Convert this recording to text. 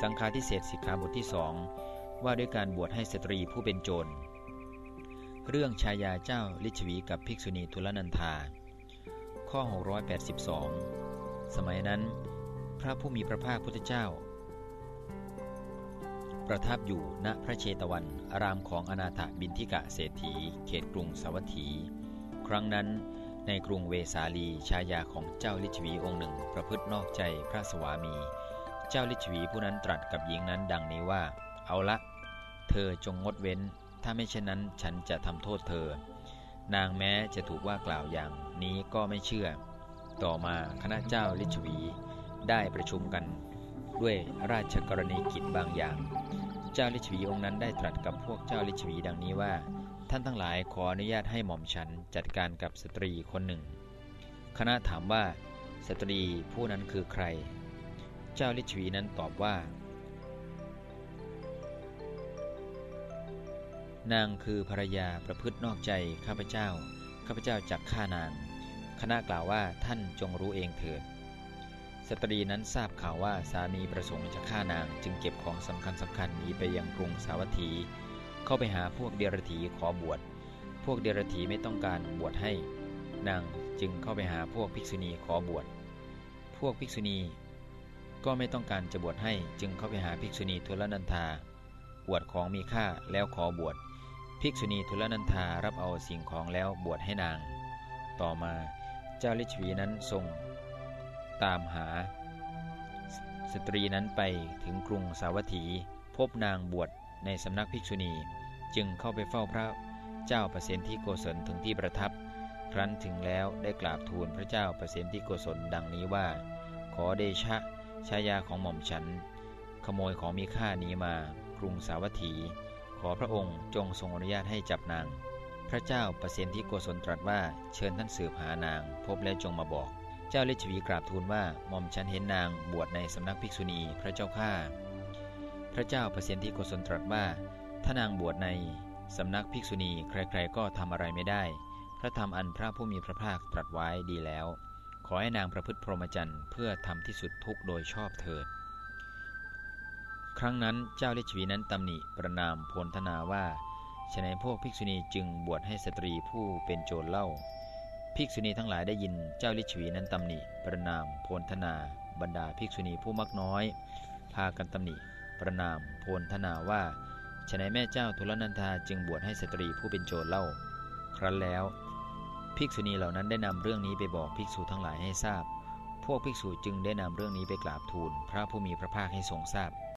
สังฆาทิเศษสิกขาบทที่สองว่าด้วยการบวชให้สตรีผู้เป็นโจร เรื่องชายาเจ้าลิชวีกับภิกษุณีทุลนันธา ข้อ 682 สมัยนั้น พระผู้มีพระภาคพุทธเจ้า ประทับอยู่ณพระเชตวัน อารามของอนาถบินทิกะเศรษฐี เขตกรุงสวัตถี ครั้งนั้นในกรุงเวสาลีชายาของเจ้าลิชวีองค์หนึ่งประพฤตินอกใจพระสวามี เจ้าลิชวีผู้นั้นตรัสกับหญิงนั้นดังนี้ว่า เอาละ เธอจงงดเว้น ถ้าไม่เช่นนั้นฉันจะทำโทษเธอ นางแม้จะถูกว่ากล่าวอย่างนี้ก็ไม่เชื่อ ต่อมาคณะเจ้าลิชวีได้ประชุมกัน ด้วยราชกรณีกิจบางอย่าง เจ้าลิชวีองค์นั้นได้ตรัสกับพวกเจ้าลิชวีดังนี้ว่า ท่านทั้งหลายขออนุญาตให้หม่อมฉันจัดการกับสตรีคนหนึ่ง คณะถามว่าสตรีผู้นั้นคือใคร เจ้าลิชวีนั้นตอบว่า นางคือภรรยาประพฤตินอกใจข้าพเจ้า ข้าพเจ้าจักฆ่านาง คณะกล่าวว่าท่านจงรู้เองเถิด สตรีนั้นทราบข่าวว่าสามีประสงค์จะฆ่านางจึงเก็บของสำคัญสำคัญหนีไปยังกรุงสาวัตถี เข้าไปหาพวกเดรถีขอบวช พวกเดรถีไม่ต้องการบวชให้ นางจึงเข้าไปหาพวกภิกษุณีขอบวช พวกภิกษุณี ก็ไม่ต้องการจะบวชให้จึงเข้าไปหาภิกษุณีทุลนันทาบวชของมีค่าแล้วขอบวชภิกษุณีทุลนันทารับเอาสิ่งของแล้วบวชให้นาง ต่อมาเจ้าลิชวีนั้นทรง ตามหา สตรีนั้นไปถึงกรุงสาวัตถี พบนางบวชในสำนักภิกษุณีจึงเข้าไปเฝ้าพระเจ้าประสิทธิโกศลถึงที่ประทับ ครั้นถึงแล้วได้กราบทูลพระเจ้าประสิทธิโกศลดังนี้ว่า ขอเดชะ ชายาของหม่อมฉัน ขโมยของมีค่านี้มากรุงสาวัตถี ขอพระองค์จงทรงอนุญาตให้จับนาง พระเจ้าประสิทธิโกศลตรัสว่าเชิญท่านสืบหานาง พบแล้วจงมาบอก เจ้าเลชวีกราบทูลว่าหม่อมฉันเห็นนางบวชในสำนักภิกษุณีพระเจ้าข้าพระเจ้าประสิทธิโกศลตรัสว่าถ้านางบวชในสำนักภิกษุณีใครๆก็ทำอะไรไม่ได้ พระธรรมอันพระผู้มีพระภาคตรัสไว้ดีแล้ว ขอให้นางประพฤติพรหมจรรย์เพื่อทำที่สุดทุกโดยชอบเถิด ครั้งนั้นเจ้าลิชวีนั้นตำหนิประนามโพลธนาว่าฉนัยพวกภิกษุณีจึงบวชให้สตรีผู้เป็นโจรเล่า ภิกษุณีทั้งหลายได้ยินเจ้าลิชวีนั้นตำหนิประนามโพลธนาบรรดาภิกษุณีผู้มักน้อย พากันตำหนิประนามโพลธนาว่าฉนัยแม่เจ้าทุลนันทาจึงบวชให้สตรีผู้เป็นโจรเล่า ครั้นแล้ว ภิกษุณีเหล่านั้นได้นำเรื่องนี้ไปบอกภิกษุทั้งหลายให้ทราบ พวกภิกษุจึงได้นำเรื่องนี้ไปกราบทูล พระผู้มีพระภาคให้ทรงทราบ